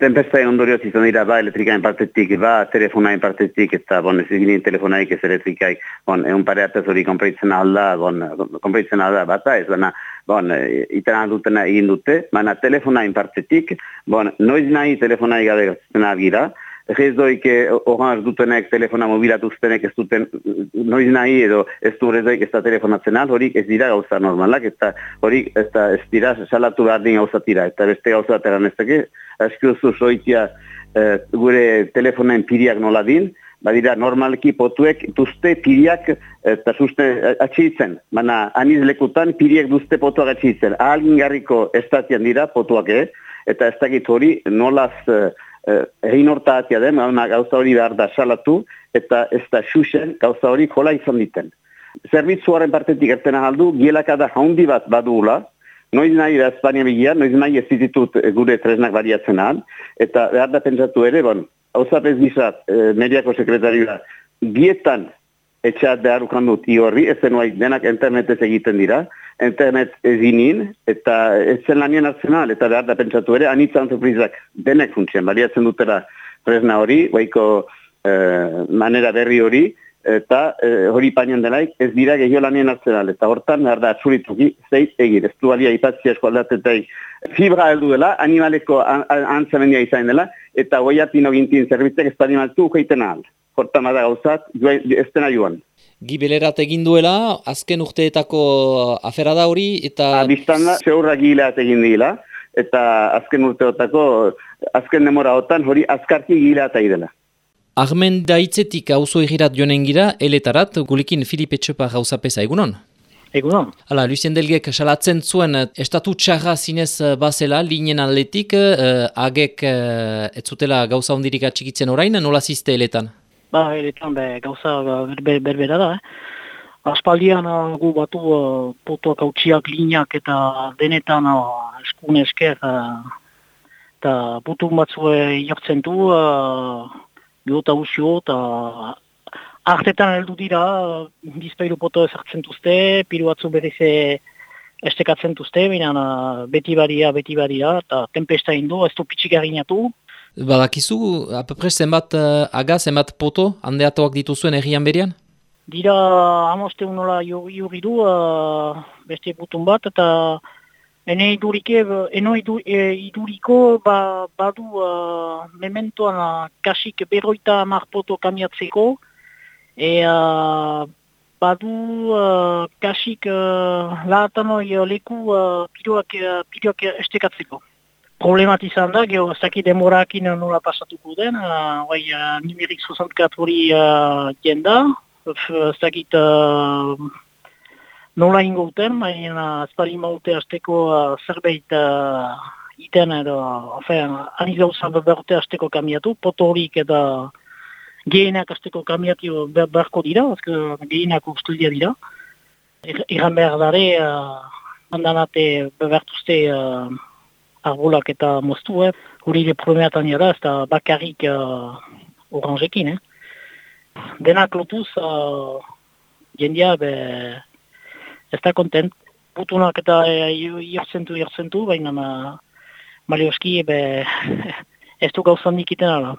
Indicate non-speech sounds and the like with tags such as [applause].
tempestain ondorioz izan dira, ba, elektrikain partetik, ba, telefonain partetik, eta, bon, ez egin telefonaik ez elektrikai, bon, egun pareatez hori konpreitzen alda, bon, konpreitzen alda, bata, ez, baina, bon, iten aldutena egin dute, baina telefonain partetik, bon, noiz nahi telefonai gabe gatzen gira, ez doik horan dutenek telefona mobilatuztenek ez duten noiz nahi edo ez du horrezoik ez da telefonatzen al, horik ez dira gauza normalak, eta horik ez, da, ez dira salatu behar din gauza eta beste gauza bat eran ez dake, askiozu soitia eh, gure telefonen piriak nola din, badira normalki potuek duzte piriak eta zuzte atxitzen, baina aniz lekutan piriak duzte potuak atxitzen, ahalgin garriko estatian dira potuak, eh? eta ez dakit hori nolaz eh, Eh, egin horta atia den, gauza hori behar da salatu, eta ez da xuxen gauza hori jola izan diten. Zerbitzuaren partetik erten ahaldu, gielakada haundi bat badula, noiz nahi da Espania bigia, noiz nahi ez ditut gure tresnak bariatzen ahal, eta behar da pentsatu ere, bon, hau zapez gizat, e, mediako sekretarioa, bietan etxeat behar ukan dut i horri, ez zenuai denak internetez egiten dira, internet ezinin, eta ez zen lanien arzenal, eta behar da pentsatu ere, anitza antroprizak denek funtzien, baliatzen dutera tresna hori, baiko eh, manera berri hori, eta eh, hori painen delaik, ez dira gehio lanien arzenal, eta hortan behar da atzurituki zeit egir, ez du balia ipatzia eskualdatetai fibra heldu dela, animaleko antzamendia izan dela, eta goiatino gintin zerbitzek ez animaltu ukeiten ahal hortan bada gauzat, ez dena joan. Gibelerat egin duela, azken urteetako afera da hori, eta... Abistan da, zeurra gileat egin dila, eta azken urteotako, azken demora hotan, hori azkarki gileat egin dela. Armen daitzetik hauzo egirat joanen gira, eletarat, gulikin Filipe Txopa gauzapesa egunon? Egunon. Hala, Lucien Delgek salatzen zuen estatu txarra zinez bazela, linen atletik, eh, agek eh, ez zutela gauza hondirik atxikitzen orain, nola ziste eletan? Ba, eretan, be, gauza berbera ber, ber, da, eh? Aspaldian uh, gu batu uh, potuak hautsiak lineak eta denetan uh, eskun esker eta uh, putu batzu jartzen du uh, bihota usio eta artetan heldu dira bizpailu poto ezartzen duzte, piru batzu berize estekatzen duzte, uh, beti baria, beti baria, eta tempesta indu, ez du pitxik Badakizu, apapre zenbat uh, aga, zenbat poto handeatoak dituzuen errian berian? Dira, amoste unola juri du, uh, beste putun bat, eta ene idurike, eno e, iduriko ba, badu uh, mementoan uh, kasik berroita mar poto kamiatzeko, e uh, badu uh, kasik uh, lahatanoi leku uh, piroak, uh, piroak estekatzeko. Problematizan da, geho, ez dakit demorakin nola pasatuko den, uh, uh, numerik 64 hori uh, jenda, ez dakit uh, nola ingo uten, baina uh, ez pari maute azteko uh, zerbait uh, iten edo, afen, aniz gauza beberte azteko kamiatu, poto horik eta gehienak azteko kamiatu beharko dira, gehienak ustudia dira. Iran behar dare, uh, mandanate bebertuzte uh, arbolak eta moztu, eh? hori le promeatan jara, ez da bakarrik uh, oranjekin. Eh? Denak lotuz, uh, jendia, be, ez da kontent. Putunak eta jartzentu, uh, jartzentu, baina uh, malioski, be, [laughs] ez du gauzan nikiten ala.